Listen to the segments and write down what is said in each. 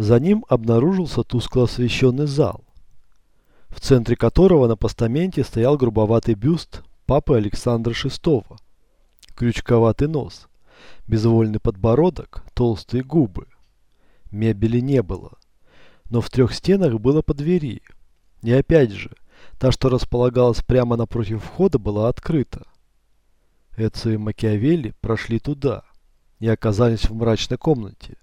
За ним обнаружился тускло освещенный зал, в центре которого на постаменте стоял грубоватый бюст папы Александра VI, крючковатый нос, безвольный подбородок, толстые губы. Мебели не было, но в трех стенах было по двери. И опять же, та, что располагалась прямо напротив входа, была открыта. Эцио и Макиавелли прошли туда и оказались в мрачной комнате.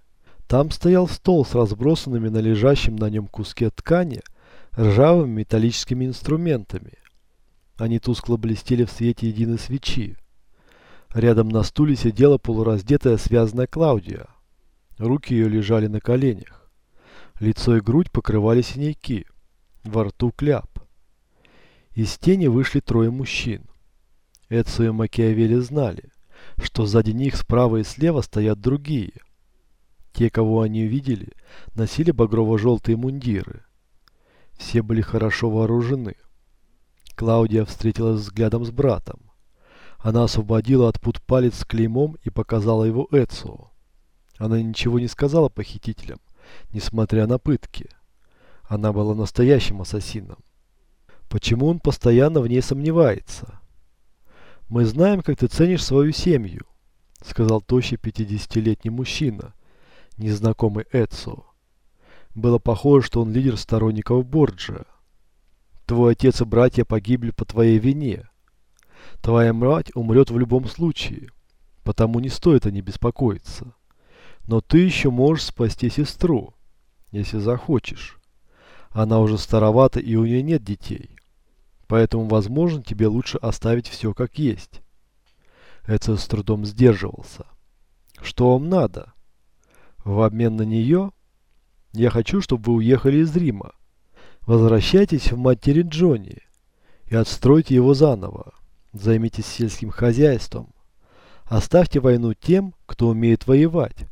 Там стоял стол с разбросанными на лежащем на нем куске ткани ржавыми металлическими инструментами. Они тускло блестели в свете единой свечи. Рядом на стуле сидела полураздетая связанная Клаудия. Руки ее лежали на коленях. Лицо и грудь покрывали синяки. Во рту кляп. Из тени вышли трое мужчин. Эдсо и Макиавелли знали, что сзади них справа и слева стоят другие – те, кого они увидели, носили багрово-желтые мундиры. Все были хорошо вооружены. Клаудия встретилась взглядом с братом. Она освободила от пут палец с клеймом и показала его Эцио. Она ничего не сказала похитителям, несмотря на пытки. Она была настоящим ассасином. Почему он постоянно в ней сомневается? «Мы знаем, как ты ценишь свою семью», — сказал тощий пятидесятилетний мужчина, незнакомый Эдсо. Было похоже, что он лидер сторонников Борджа. Твой отец и братья погибли по твоей вине. Твоя мать умрет в любом случае, потому не стоит о ней беспокоиться. Но ты еще можешь спасти сестру, если захочешь. Она уже старовата и у нее нет детей. Поэтому, возможно, тебе лучше оставить все как есть. Эдсо с трудом сдерживался. Что вам надо? В обмен на нее я хочу, чтобы вы уехали из Рима. Возвращайтесь в матери Джонни и отстройте его заново. Займитесь сельским хозяйством. Оставьте войну тем, кто умеет воевать.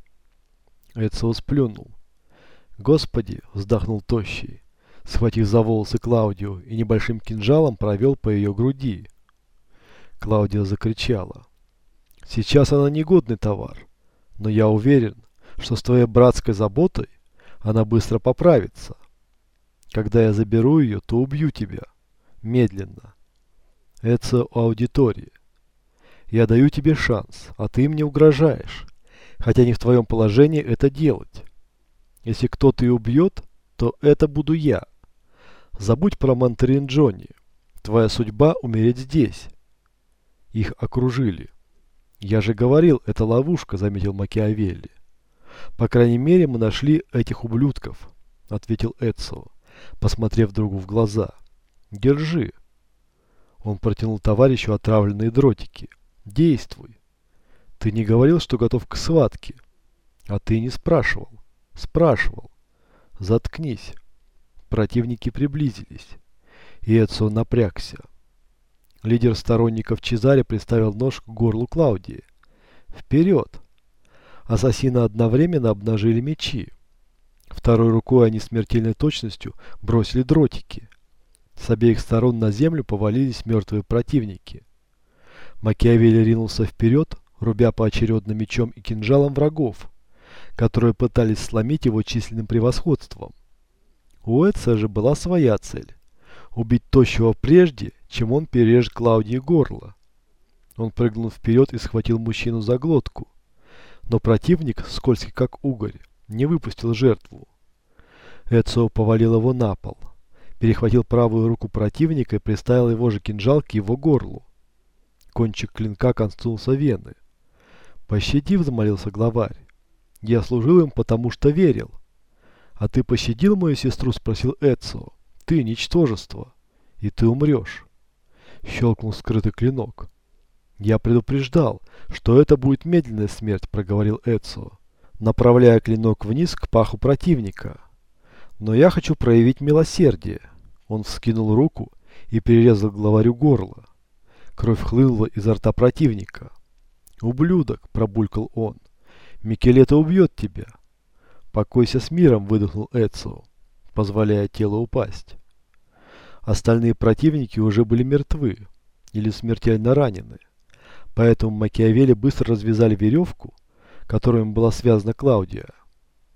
Эцио сплюнул. Господи, вздохнул Тощий, схватив за волосы Клаудию и небольшим кинжалом провел по ее груди. Клаудия закричала. Сейчас она негодный товар, но я уверен, что с твоей братской заботой она быстро поправится. Когда я заберу ее, то убью тебя. Медленно. Это аудитория. Я даю тебе шанс, а ты мне угрожаешь. Хотя не в твоем положении это делать. Если кто-то и убьет, то это буду я. Забудь про Монтерин Джонни. Твоя судьба умереть здесь. Их окружили. Я же говорил, это ловушка, заметил Макиавелли. По крайней мере, мы нашли этих ублюдков, ответил Эдсо, посмотрев другу в глаза. Держи. Он протянул товарищу отравленные дротики. Действуй. Ты не говорил, что готов к схватке. А ты не спрашивал. Спрашивал. Заткнись. Противники приблизились. И Эдсо напрягся. Лидер сторонников Чезаре приставил нож к горлу Клаудии. «Вперед!» Ассасины одновременно обнажили мечи. Второй рукой они смертельной точностью бросили дротики. С обеих сторон на землю повалились мертвые противники. Макиавелли ринулся вперед, рубя поочередно мечом и кинжалом врагов, которые пытались сломить его численным превосходством. У Эдса же была своя цель – убить тощего прежде, чем он перережет Клаудии горло. Он прыгнул вперед и схватил мужчину за глотку. Но противник, скользкий как угорь, не выпустил жертву. Эцио повалил его на пол, перехватил правую руку противника и приставил его же кинжал к его горлу. Кончик клинка коснулся вены. «Пощади», — взмолился главарь. «Я служил им, потому что верил». «А ты пощадил мою сестру?» — спросил Эцио. «Ты — ничтожество, и ты умрешь». Щелкнул скрытый клинок. «Я предупреждал, что это будет медленная смерть», — проговорил Эцио, направляя клинок вниз к паху противника. «Но я хочу проявить милосердие». Он вскинул руку и перерезал главарю горло. Кровь хлынула изо рта противника. «Ублюдок!» – пробулькал он. «Микелета убьет тебя!» «Покойся с миром!» – выдохнул Эцио, позволяя телу упасть. Остальные противники уже были мертвы или смертельно ранены. Поэтому Макиавелли быстро развязали веревку, которой им была связана Клаудия.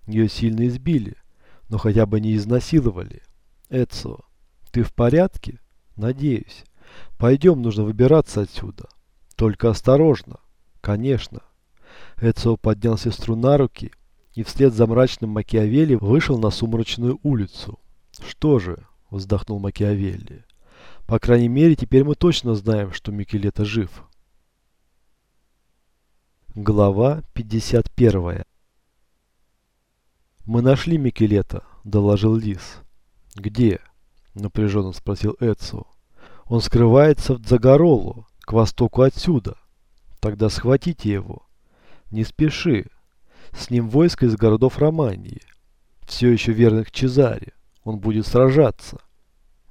Ее сильно избили, но хотя бы не изнасиловали. Эцо, ты в порядке? Надеюсь. Пойдем, нужно выбираться отсюда. Только осторожно. Конечно. Эцио поднял сестру на руки и вслед за мрачным Макиавелли вышел на сумрачную улицу. «Что же?» – вздохнул Макиавелли. «По крайней мере, теперь мы точно знаем, что Микелета жив». Глава 51 «Мы нашли Микелета», – доложил Лис. «Где?» – напряженно спросил Эцио. «Он скрывается в Дзагаролу, к востоку отсюда. Тогда схватите его. Не спеши. С ним войско из городов Романии. Все еще верных Чезаре. Он будет сражаться.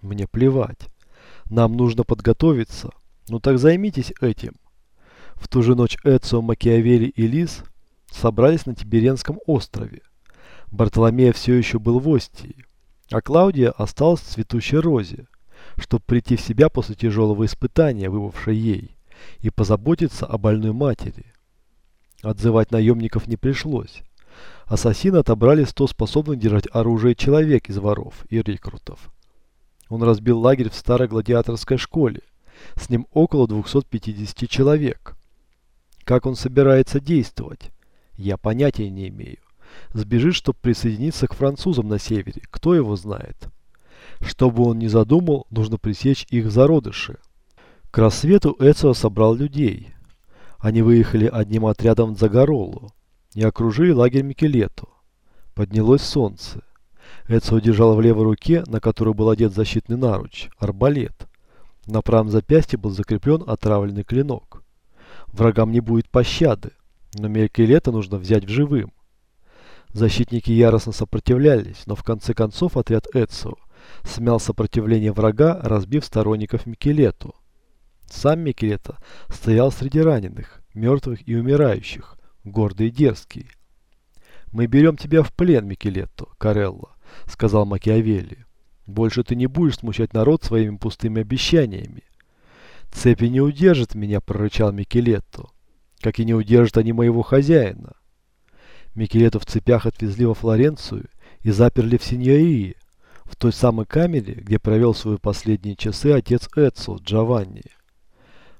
Мне плевать. Нам нужно подготовиться. Ну так займитесь этим. В ту же ночь Эцио, Макиавелли и Лис собрались на Тиберенском острове. Бартоломея все еще был в Остии, а Клаудия осталась в цветущей розе чтобы прийти в себя после тяжелого испытания, выпавшей ей, и позаботиться о больной матери. Отзывать наемников не пришлось. Ассасины отобрали 100 способных держать оружие человек из воров и рекрутов. Он разбил лагерь в старой гладиаторской школе. С ним около 250 человек. Как он собирается действовать? Я понятия не имею. Сбежит, чтобы присоединиться к французам на севере. Кто его знает? Что бы он ни задумал, нужно пресечь их зародыши. К рассвету Эцио собрал людей. Они выехали одним отрядом в Загоролу и окружили лагерь Микелету. Поднялось солнце. Эцио держал в левой руке, на которой был одет защитный наруч, арбалет. На правом запястье был закреплен отравленный клинок. Врагам не будет пощады, но Микелета нужно взять в живым. Защитники яростно сопротивлялись, но в конце концов отряд Эцио смял сопротивление врага, разбив сторонников Микелету. Сам Микелета стоял среди раненых, мертвых и умирающих, гордый и дерзкий. «Мы берем тебя в плен, Микелетто, Карелло», — сказал Макиавелли. «Больше ты не будешь смущать народ своими пустыми обещаниями». «Цепи не удержат меня», — прорычал Микелетто, «как и не удержат они моего хозяина». Микелету в цепях отвезли во Флоренцию и заперли в Синьории, в той самой камере, где провел свои последние часы отец Эцо Джованни.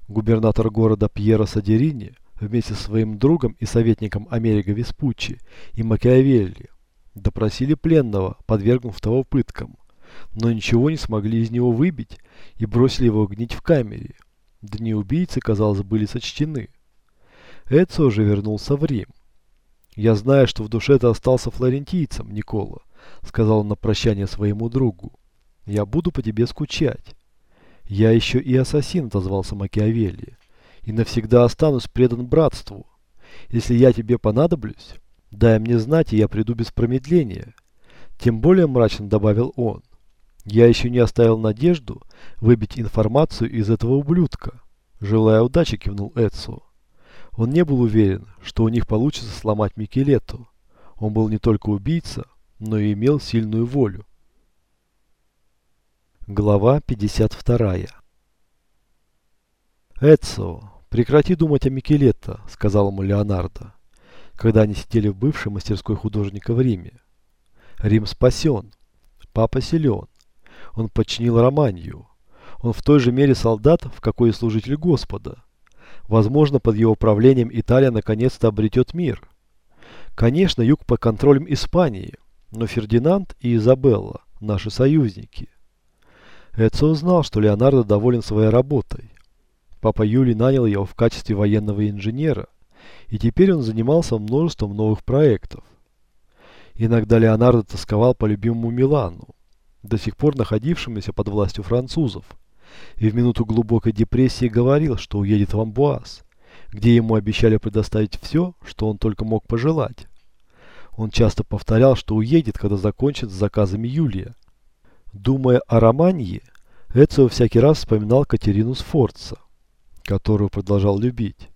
Губернатор города Пьеро Садерини вместе со своим другом и советником Америго Веспуччи и Макиавелли допросили пленного, подвергнув того пыткам, но ничего не смогли из него выбить и бросили его гнить в камере. Дни убийцы, казалось, были сочтены. Эцо уже вернулся в Рим. Я знаю, что в душе ты остался флорентийцем, Никола, сказал он на прощание своему другу. «Я буду по тебе скучать». «Я еще и ассасин», — отозвался Макиавелли, «и навсегда останусь предан братству. Если я тебе понадоблюсь, дай мне знать, и я приду без промедления». Тем более мрачно добавил он. «Я еще не оставил надежду выбить информацию из этого ублюдка». Желая удачи, кивнул Эдсу. Он не был уверен, что у них получится сломать Микелету. Он был не только убийца, но и имел сильную волю. Глава 52 «Эдсо, прекрати думать о Микелетто», — сказал ему Леонардо, когда они сидели в бывшей мастерской художника в Риме. «Рим спасен. Папа силен. Он подчинил Романию. Он в той же мере солдат, в какой и служитель Господа. Возможно, под его правлением Италия наконец-то обретет мир. Конечно, юг под контролем Испании — но Фердинанд и Изабелла – наши союзники. Эдсо узнал, что Леонардо доволен своей работой. Папа Юлий нанял его в качестве военного инженера, и теперь он занимался множеством новых проектов. Иногда Леонардо тосковал по любимому Милану, до сих пор находившемуся под властью французов, и в минуту глубокой депрессии говорил, что уедет в Амбуаз, где ему обещали предоставить все, что он только мог пожелать. Он часто повторял, что уедет, когда закончит с заказами Юлия. Думая о Романье, Эцио всякий раз вспоминал Катерину Сфорца, которую продолжал любить.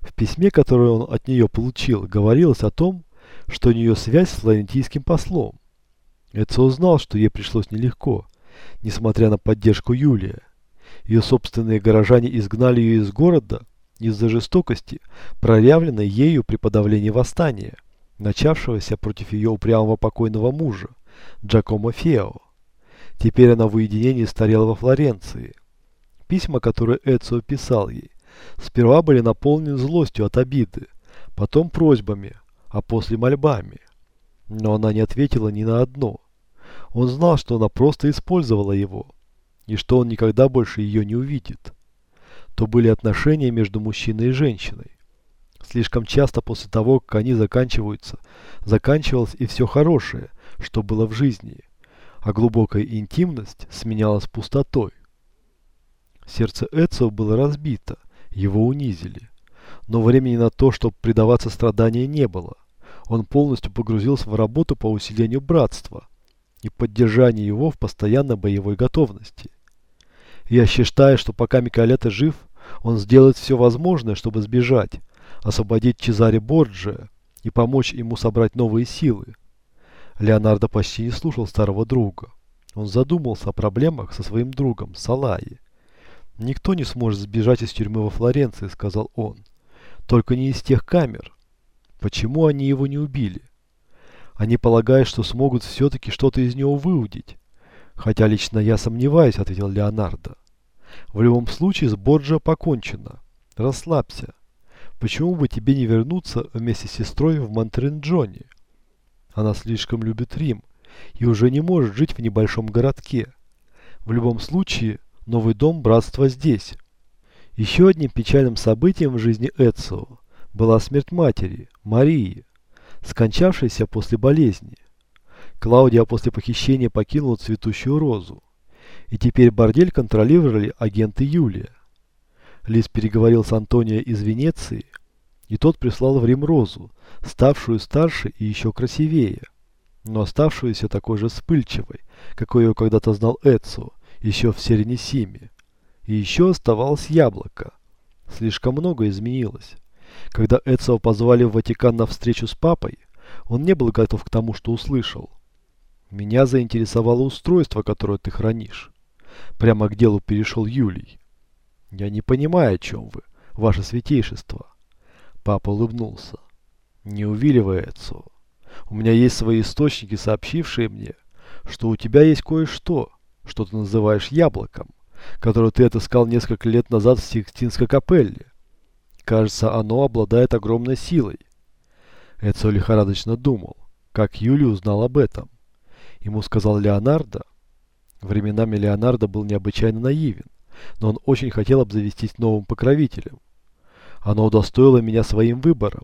В письме, которое он от нее получил, говорилось о том, что у нее связь с флорентийским послом. Эцио знал, что ей пришлось нелегко, несмотря на поддержку Юлия. Ее собственные горожане изгнали ее из города из-за жестокости, проявленной ею при подавлении восстания – начавшегося против ее упрямого покойного мужа, Джакомо Фео. Теперь она в уединении старела во Флоренции. Письма, которые Эцио писал ей, сперва были наполнены злостью от обиды, потом просьбами, а после мольбами. Но она не ответила ни на одно. Он знал, что она просто использовала его, и что он никогда больше ее не увидит. То были отношения между мужчиной и женщиной. Слишком часто после того, как они заканчиваются, заканчивалось и все хорошее, что было в жизни, а глубокая интимность сменялась пустотой. Сердце Эцио было разбито, его унизили. Но времени на то, чтобы предаваться страданию, не было. Он полностью погрузился в работу по усилению братства и поддержанию его в постоянной боевой готовности. Я считаю, что пока Миколета жив, он сделает все возможное, чтобы сбежать, освободить Чезаре Борджия и помочь ему собрать новые силы. Леонардо почти не слушал старого друга. Он задумался о проблемах со своим другом Салаи. «Никто не сможет сбежать из тюрьмы во Флоренции», — сказал он. «Только не из тех камер. Почему они его не убили? Они полагают, что смогут все-таки что-то из него выудить. Хотя лично я сомневаюсь», — ответил Леонардо. «В любом случае с Борджио покончено. Расслабься. Почему бы тебе не вернуться вместе с сестрой в Монтренджоне? Она слишком любит Рим и уже не может жить в небольшом городке. В любом случае, новый дом братства здесь. Еще одним печальным событием в жизни Эцио была смерть матери, Марии, скончавшейся после болезни. Клаудия после похищения покинула цветущую розу. И теперь бордель контролировали агенты Юлия. Лис переговорил с Антонио из Венеции, и тот прислал в Рим Розу, ставшую старше и еще красивее, но оставшуюся такой же вспыльчивой, какой ее когда-то знал Эцио, еще в Серенисиме. И еще оставалось яблоко. Слишком много изменилось. Когда Эцио позвали в Ватикан на встречу с папой, он не был готов к тому, что услышал. Меня заинтересовало устройство, которое ты хранишь. Прямо к делу перешел Юлий. «Я не понимаю, о чем вы, ваше святейшество». Папа улыбнулся. «Не увиливай, Эцо. У меня есть свои источники, сообщившие мне, что у тебя есть кое-что, что ты называешь яблоком, которое ты отыскал несколько лет назад в Сикстинской капелле. Кажется, оно обладает огромной силой». Эцо лихорадочно думал, как Юлий узнал об этом. Ему сказал Леонардо. Временами Леонардо был необычайно наивен но он очень хотел обзавестись новым покровителем. Оно удостоило меня своим выбором,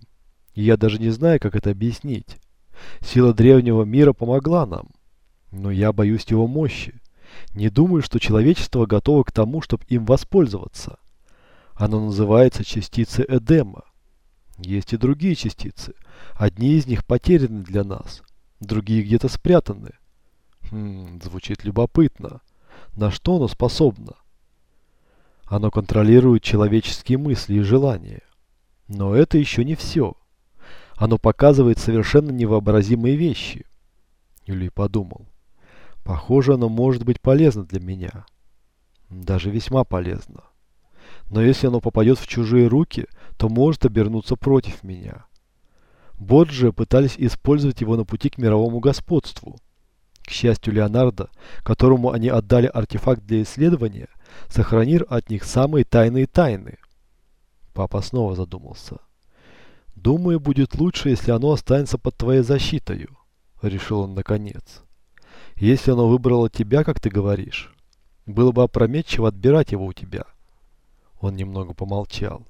и я даже не знаю, как это объяснить. Сила древнего мира помогла нам, но я боюсь его мощи. Не думаю, что человечество готово к тому, чтобы им воспользоваться. Оно называется частицей Эдема. Есть и другие частицы. Одни из них потеряны для нас, другие где-то спрятаны. Хм, звучит любопытно. На что оно способно? Оно контролирует человеческие мысли и желания. Но это еще не все. Оно показывает совершенно невообразимые вещи. Юлий подумал. Похоже, оно может быть полезно для меня. Даже весьма полезно. Но если оно попадет в чужие руки, то может обернуться против меня. Боджи пытались использовать его на пути к мировому господству. К счастью Леонардо, которому они отдали артефакт для исследования, сохранил от них самые тайные тайны. Папа снова задумался. «Думаю, будет лучше, если оно останется под твоей защитой», — решил он наконец. «Если оно выбрало тебя, как ты говоришь, было бы опрометчиво отбирать его у тебя». Он немного помолчал.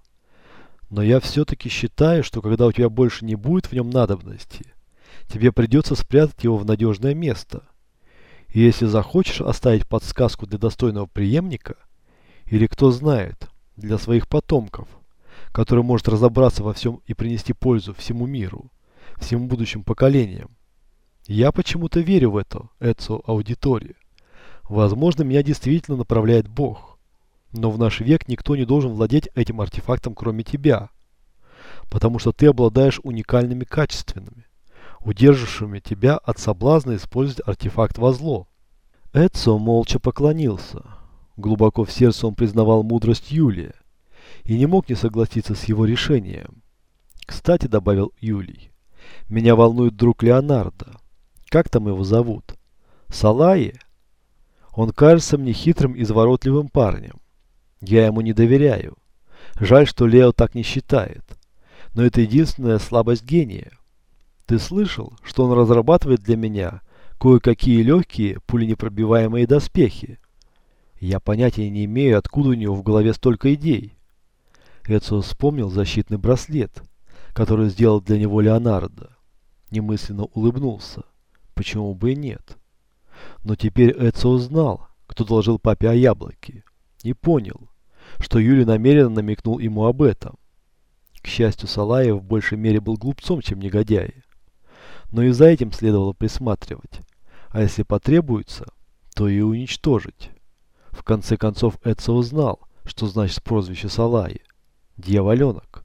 «Но я все-таки считаю, что когда у тебя больше не будет в нем надобности, тебе придется спрятать его в надежное место. И если захочешь оставить подсказку для достойного преемника, или кто знает, для своих потомков, который может разобраться во всем и принести пользу всему миру, всем будущим поколениям. Я почему-то верю в это, Эцо аудитории. Возможно, меня действительно направляет Бог. Но в наш век никто не должен владеть этим артефактом, кроме тебя. Потому что ты обладаешь уникальными качествами удержавшими тебя от соблазна использовать артефакт во зло. Эдсо молча поклонился. Глубоко в сердце он признавал мудрость Юлия и не мог не согласиться с его решением. Кстати, добавил Юлий, Меня волнует друг Леонардо. Как там его зовут? Салае? Он кажется мне хитрым и изворотливым парнем. Я ему не доверяю. Жаль, что Лео так не считает. Но это единственная слабость гения. Ты слышал, что он разрабатывает для меня кое-какие легкие пуленепробиваемые доспехи? Я понятия не имею, откуда у него в голове столько идей. Эцио вспомнил защитный браслет, который сделал для него Леонардо. Немысленно улыбнулся. Почему бы и нет? Но теперь Эцио знал, кто доложил папе о яблоке. И понял, что Юли намеренно намекнул ему об этом. К счастью, Салаев в большей мере был глупцом, чем негодяй. Но и за этим следовало присматривать. А если потребуется, то и уничтожить. В конце концов Эдсо узнал, что значит прозвище Салаи. Дьяволенок.